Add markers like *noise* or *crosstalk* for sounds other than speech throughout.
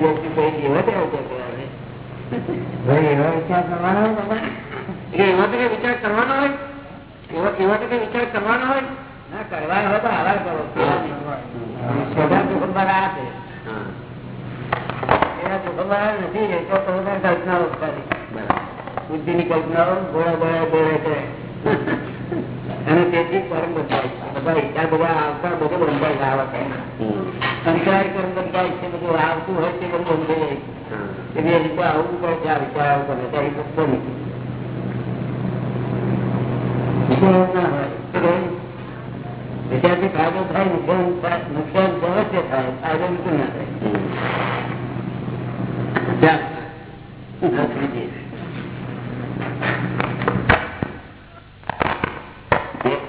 કોઈ વ્યક્તિ વિચાર કરવાનો હોય એવો એવો હોય. ના કરવાનો હોય તો આવા કરો. જોખમવાર આપે. એના જોખમવાર નથી રહેતો તો કલ્પનાઓ બુદ્ધિ ની કલ્પનાઓ ગોળા ગોળા બંધાય છે બધું આવતું હોય તે બધું બંધાઈ જાય એવી રીતે આવું પડે છે આ વિચાર આવું કરે છે એ બધું નથી વિચારથી ફાયદો થાય નુકસાન નુકસાન અવશ્ય થાય ફાયદો બિલકુલ ના થાય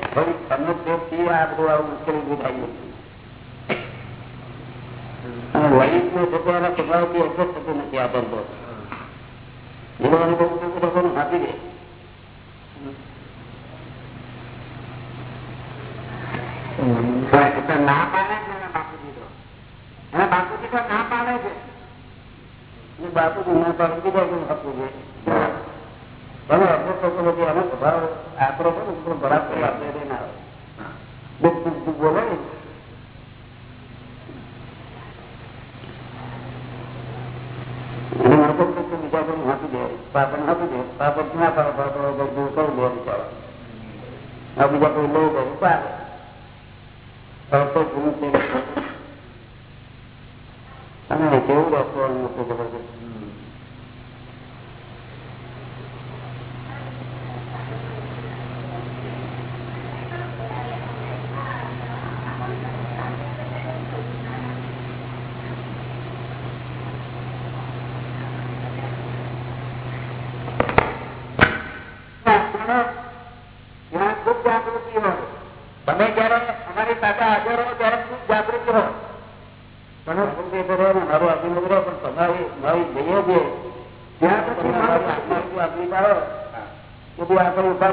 થોડી સમજથી આ બધું આવું મુશ્કેલી ઉભી થાય waaw kii bokk bu ma ci abam bokk mu ma wax bokk bokk dafa nu xati de Kita itu? Mana? Ini di mana? Kita. Kalau દુઃખ બોલે બીજા કોઈ આપી દે પાપડ આપી દે પાપડ ના પાડો પાપડ દૂર કરી દે બિચારો આ બીજા કોઈ લઈ ગયું પાડે અને કેવું રાખવાનું નથી જબરદસ્ત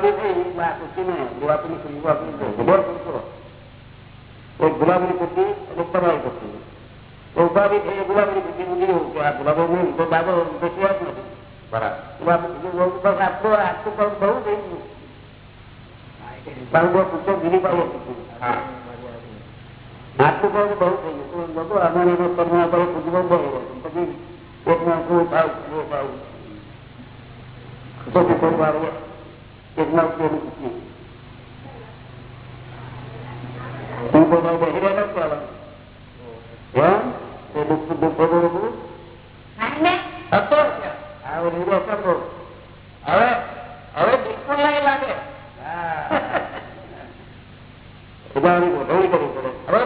આપણે ઉપાધિ થઈ આ ખુશી ને ગુલાબની ખુશી આપી દો ખબર પૂછો એક ગુલાબની ખુશી અને તમારી ખુશી ઉપાધિ થઈ ગુલાબની ખુશી મૂકી કે આ ગુલાબો નહીં તો બાબો ખુશી જ નથી બરાબર આટલું આટલું બહુ થઈ ગયું પણ બહુ પૂછો ગીરી પાડો આટલું કહું બહુ થઈ ગયું લોકો અમારે એનો કર્મ આપણે પૂછવો બહુ પછી એક માં શું થાવ શું થાવ તો થોડું આવે હું નથી આવે એ દુઃખ દુઃખ બધું. હતો હવે હવે બિલકુલ નહીં લાગે. ઉદાહરણ ગોઠવણી કરવી પડે હવે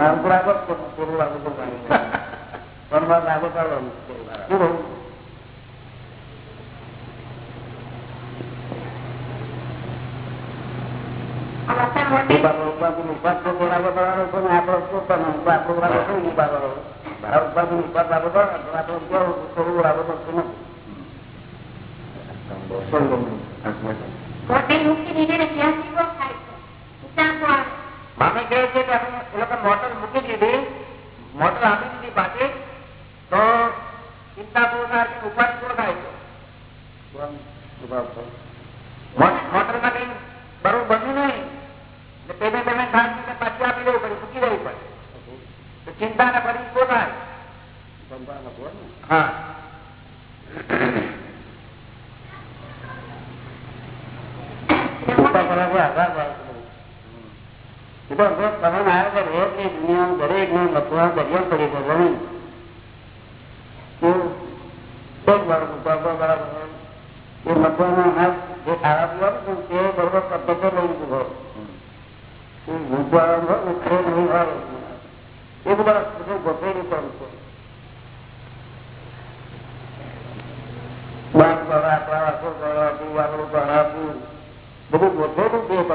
બોલાવે પેલું લાગે થતું એમ કહું નામ તો લાગે પેલું લાગે તો પણ મારે લાગે કાઢવાનું શું કહું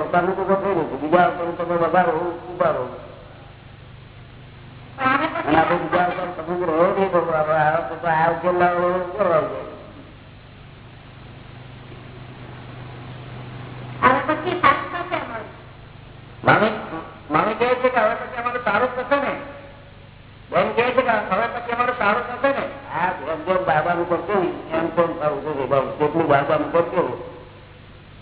છે તો ગોઠવેલું છું બીજા ઉપર તમે વધારો ઉભારો. અને આપણે બીજા ઉપર તમે રહ્યો નહીં કરો આ ઉકેલ કરવા મામી કહે છે કે હવે પછી અમારું સારું થશે ને? બેન કહે છે કે હવે પછી અમારું સારું થશે ને? આ જેમ જેમ બાબાનું કરશે એમ તેમ સારું થશે. જેટલું બાબાનું કરશે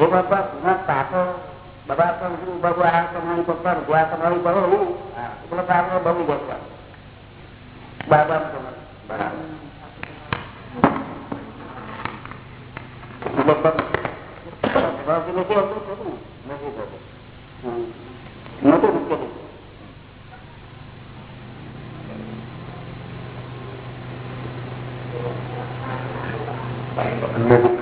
Oh bapak, nggak? Bapak gua. Ah, kalau bapak. Bapak bapak. Bapak, bapak Thank you.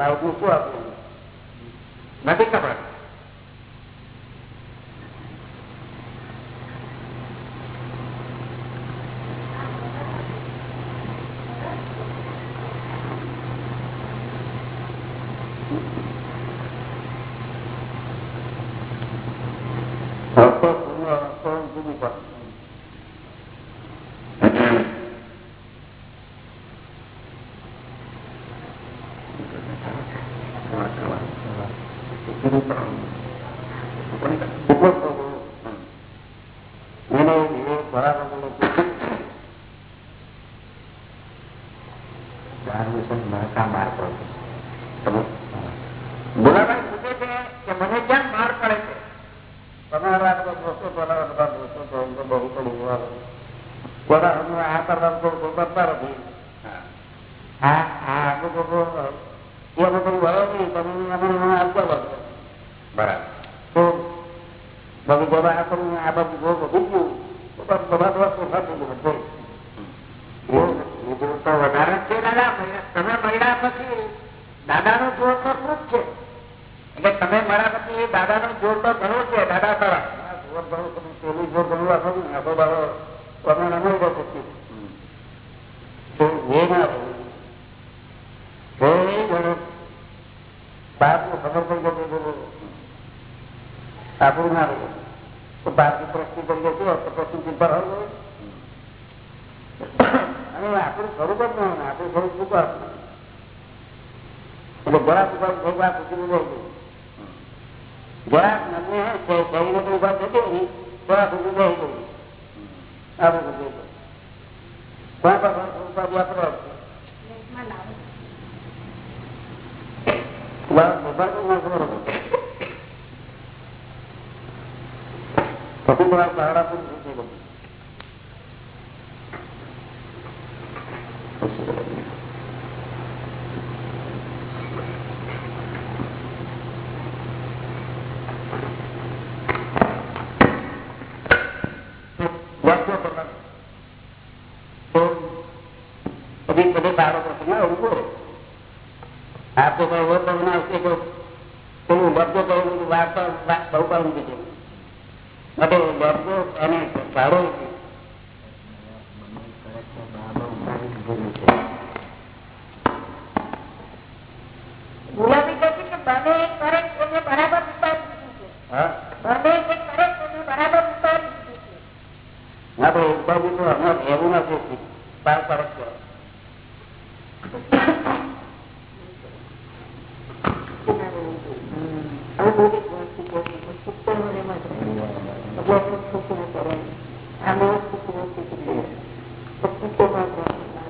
આપવું લાવવું શું આપવું નથી ખબર બોલાભાઈ એટલે ગોળા ઉભા ભગવાન પૂછી રહી ગયું ગોળા મને શરીર તો ઉભા થતી નહીં ગોળા પૂછી રહી ગયું આ બધું જોઈ કોણ ભગવાન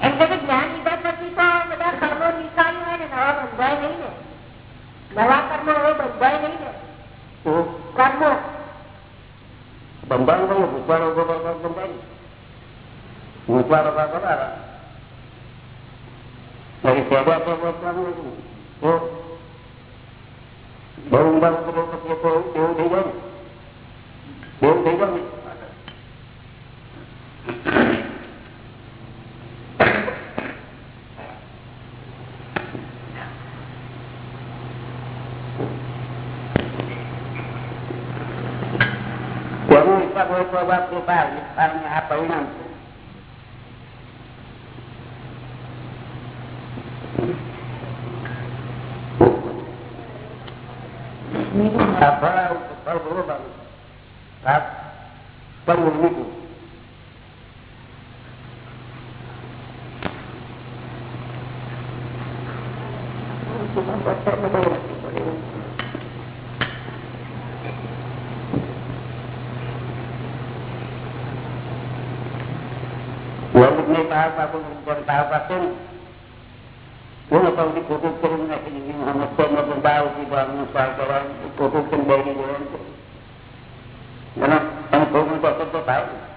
એમ કે છે જ્ઞાન લીધા પછી તો બધા કર્મો નિકાલી હોય ને નવા બંધાય નહીં ને નવા કર્મો હવે બંધાય નહીં ને તો કર્મો બંધાણ કયું ભૂસવાડો ઉભો કરતો બંધાય ભૂસવાડો ઉભા કરારા પછી સેવા પર વધવાનું હતું તો બહુ ઊંડા ઉતરે પછી તો એવું થઈ જાય ને એવું થઈ જાય હિસાબ હોય તો બાપ કે બાર વિસ્તારને આ પરિણામ છે. આ ફળ tawakum kung tawakum Wala pang dikukukum na siniging hamas ko magbabaw si ba ang sasarang ikukukum ba ni Ganun, ang kukukum ba sa?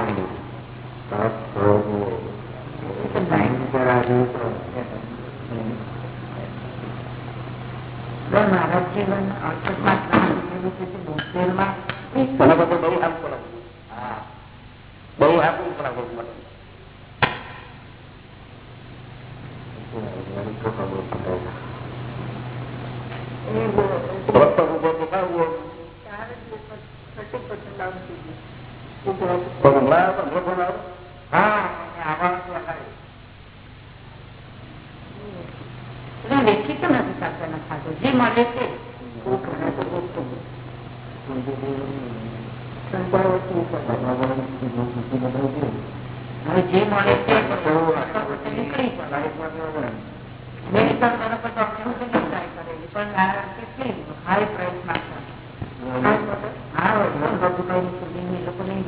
જીવન અર્થમાં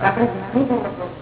આપણે જ્ઞાની છે લોકો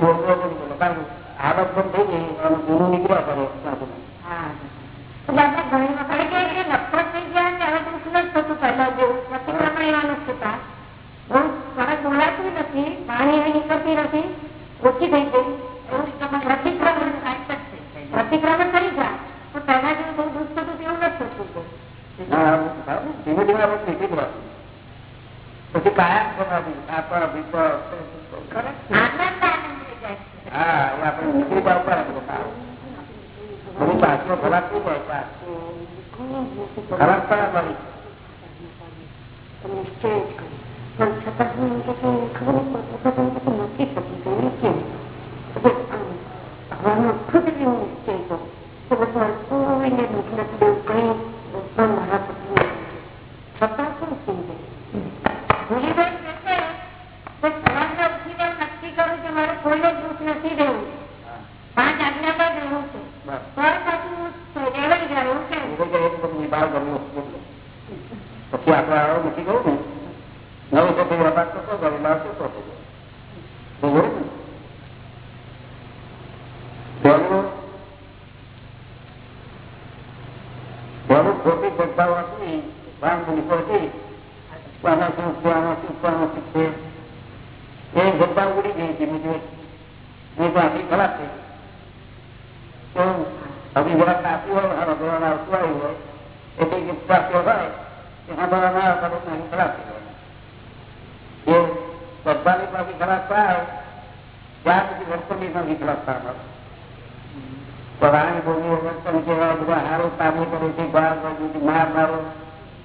buồn luôn mình nó căng આમાં શું છે આમાં શું છે આમાં શું છે એ શ્રદ્ધા ઉડી ગઈ હતી બીજું એ તો આખી ખરાબ થઈ તો હવે જરા કાપી હોય હા ભગવાન આવતું આવ્યું હોય એટલી જે પ્રાપ્તિઓ હોય એ સાંભળવા ના આવતા તો અહીં ખરાબ થઈ જાય એ શ્રદ્ધાની પાછી ખરાબ થાય ત્યાં સુધી વર્તનની નથી ખરાબ થવા પરાણી બોલી વર્તન કહેવાય બધા હારું કામો કરે છે બાર બાજુ માર મારો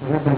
તમે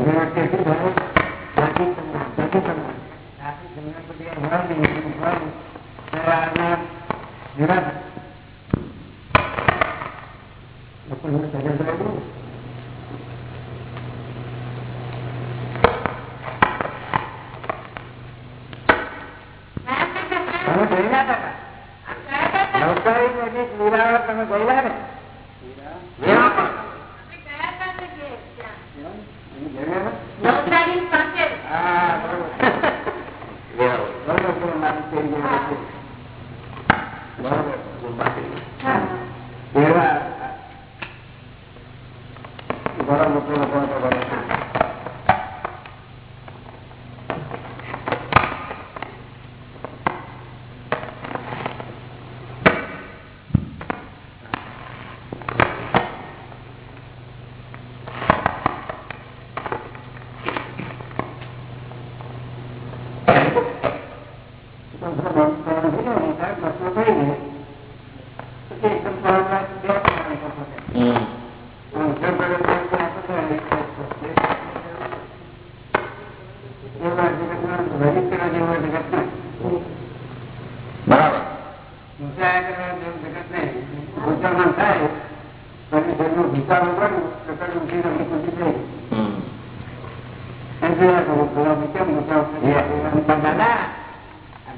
દાદા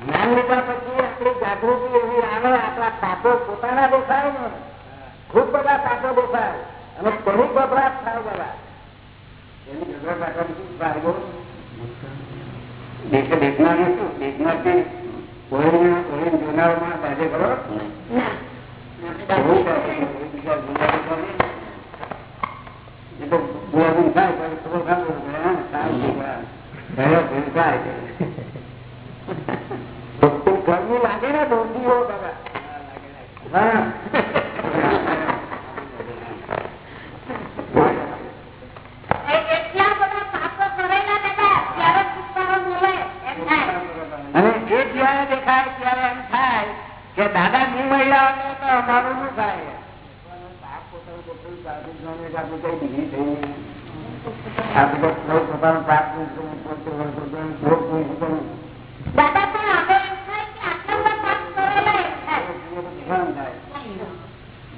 જ્ઞાન લીધા પછી આપણી જાગૃતિ એવી આવે આપણા પાપો પોતાના દેખાય ને. ખૂબ બધા પાપો દેખાય. અને ઘણી ગભરાટ થાય બધા એની ગભરાટ રાખવાની શું શું? કોઈ જોનારમાં સાજે કરો? અને દેખાય ત્યારે એમ થાય. કે દાદા નહીં મળ્યા અમારું શું થાય?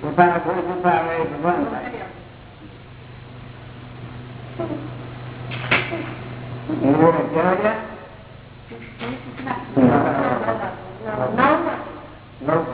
પોતાનું No.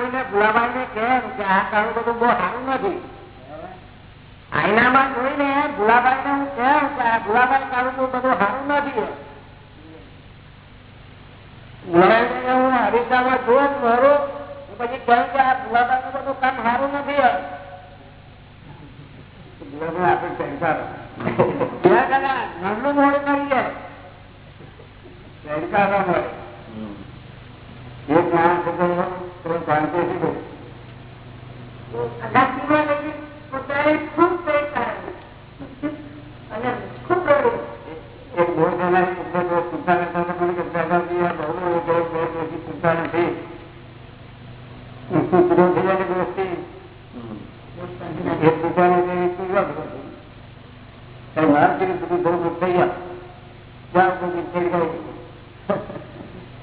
જોઈને ભુલાભાઈ ને કેમ કે આ કાળું બધું બહુ સારું નથી? આઈનામાં જોઈને ભુલાભાઈ ને હું કેમ કે આ ભુલાભાઈ કાળું બધું સારું નથી? હું હરીસામાં જોઉં મારું પછી કહ્યું કે આ ભુલાભાઈ નું બધું કામ સારું નથી ભુલાભાઈ આપણે ક્યાં મોડું કરીએ. જાય ચહેકાર ના મળે એક માણસ હતો તો શાંતિ શીખો અગાસીમાં લઈને પોતાને ખૂબ પૈસા અને ખૂબ રડ્યું. એક બહુ જણા એટલે તો પૂછતા નતા તો મને કે દાદાજી આ બહુ એ ગયો બે પછી પૂછતા નથી પૂરું થઈ જાય ને દોસ્તી એ પૂછતા નથી એ પૂછવા જ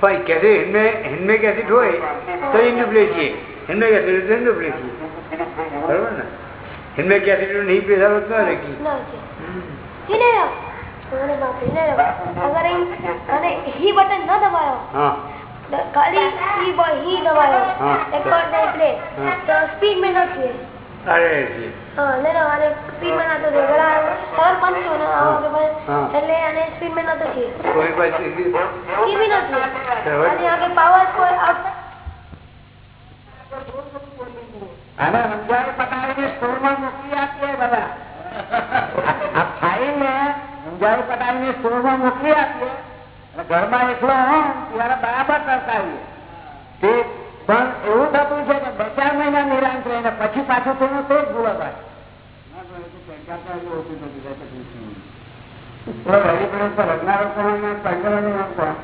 પણ कैसे હિન્મે હિન્મે કેસેટ હોય તો હિન્મે કેસેટ હોય તો એનું પ્લે છીએ. બરોબર ને? હિન્મે કેસેટ નહીં પ્લે થતો ના લખી ना સ્પીડમાં નતો થયો ઘણા સર પણ આપીએ બધા. આ ખાઈને રમજાન પટાવીને સ્ટોરમાં મૂકી કરતા પણ એવું થતું છે કે બે ચાર મહિના નિરાંત રહીને પછી પાછું તેનું તે જ ગુલાબ થાય લગ્નારો કોણ પંચવાની નાખવા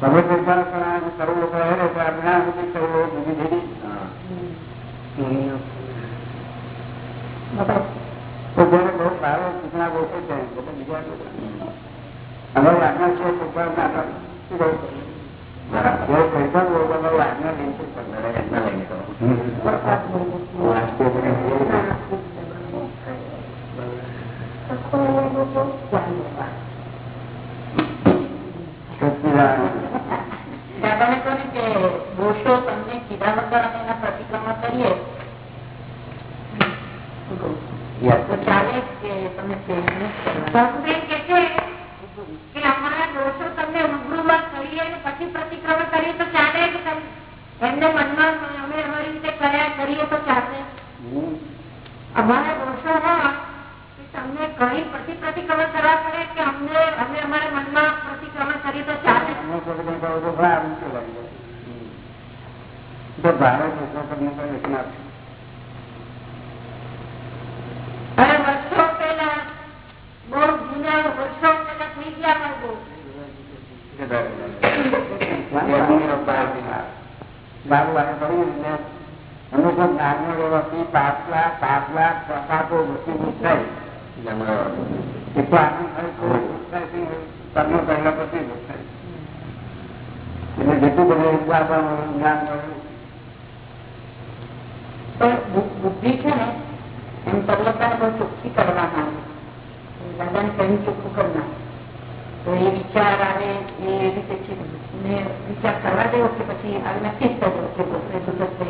તમે પોતાના પણ કરવું લોકો રહે Thank *laughs* you.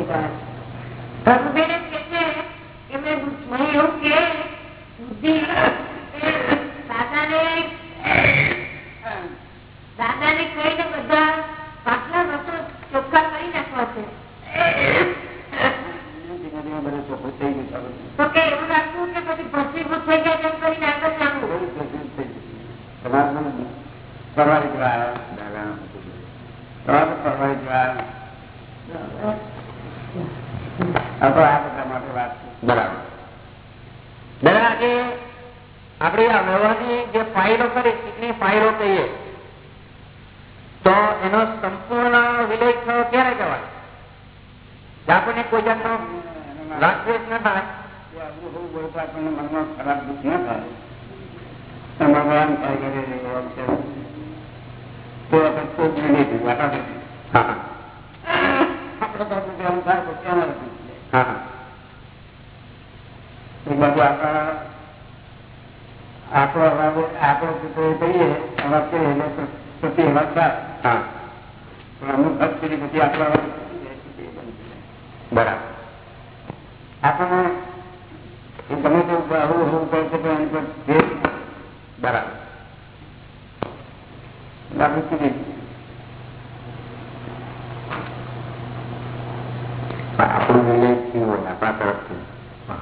આપણું વિલય થયું હોય આપણા તરફથી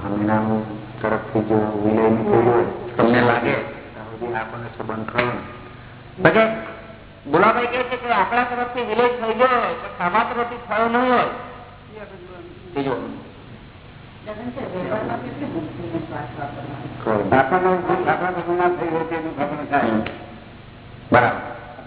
હમણાં તરફથી જો વિલય નીકળ્યું હોય તમને લાગે આપણને સંબંધ થયો ને ગુલાભાઈ કહે છે. કે આપણા તરફથી વિલય થઈ ગયો હોય સામા તરફથી થયો નહીં હોય આપણા આપણા થઈ બરાબર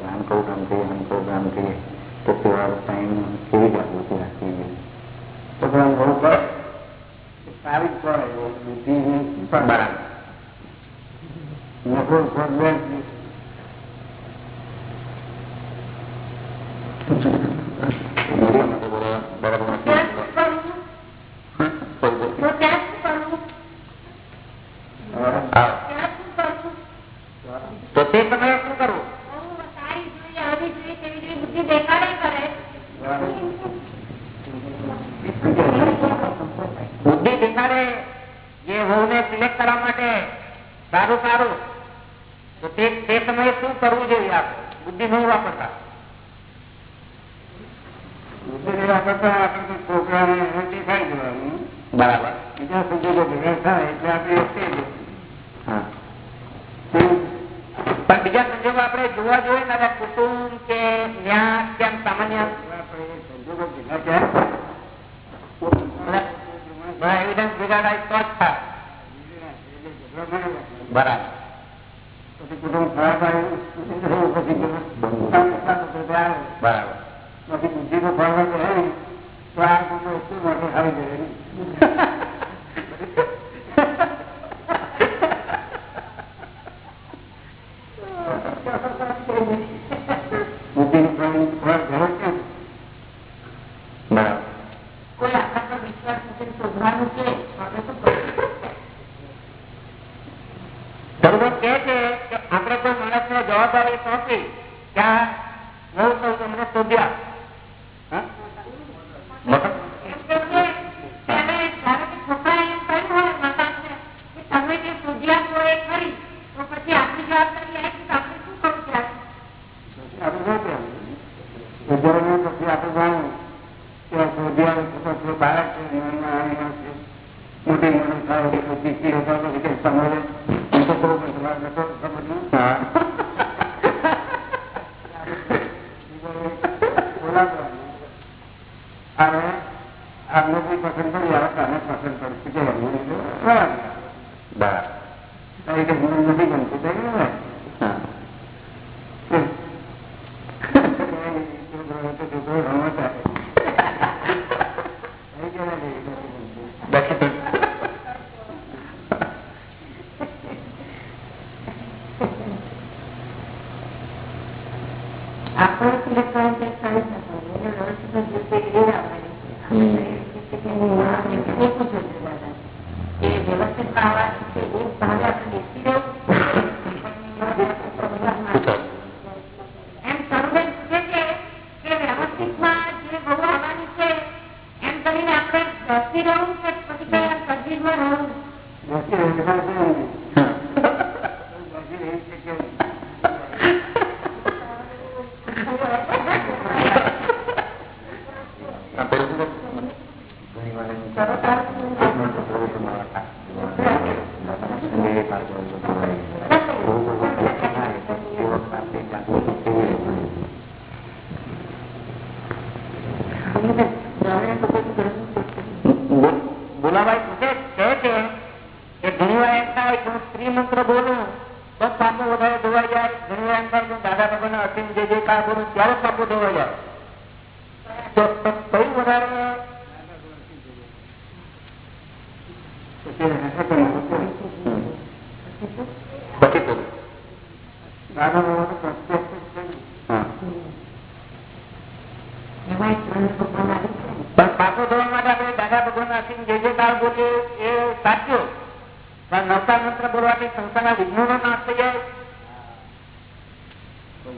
રામ કહું રામ કહે હમ કહું રામ કહે તો પૂરા time Barán. Mejor ser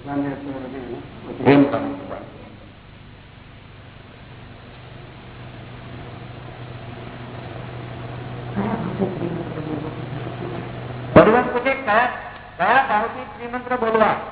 Berikan saya taruh di sini, mentrembo doang.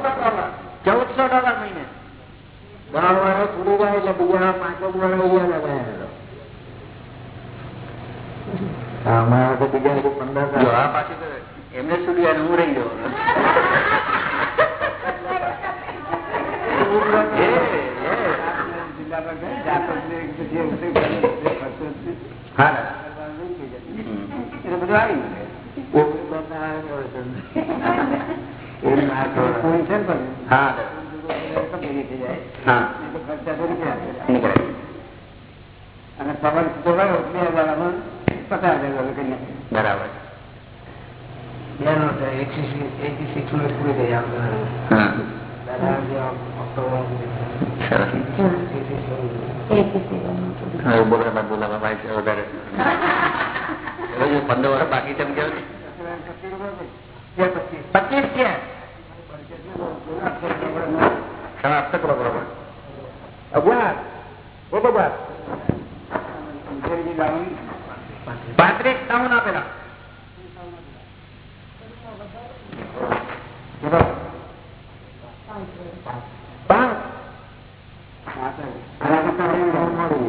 બીજા ટકા મહિને બાર આ પાછું તો એટલે સુધી અને હું રહી ગયો એ, એ. હા દાદા. હમ. એટલે બધું આવી ગયું હા અને સીધો ગયો બે હજારમાં પચાસ હજાર બરાબર. બે નો એટી સિક્સ નો પૂરી થઈ આપણે બોલાવા બોલાવા ભાઈ વધારે *laughs* પંદર વર્ષ બાકી તેમ કેવું પચીસ છે સમાપ્ત કરો બરોબર પાંત્રીસ કાઉન આપેલા પાંચ આના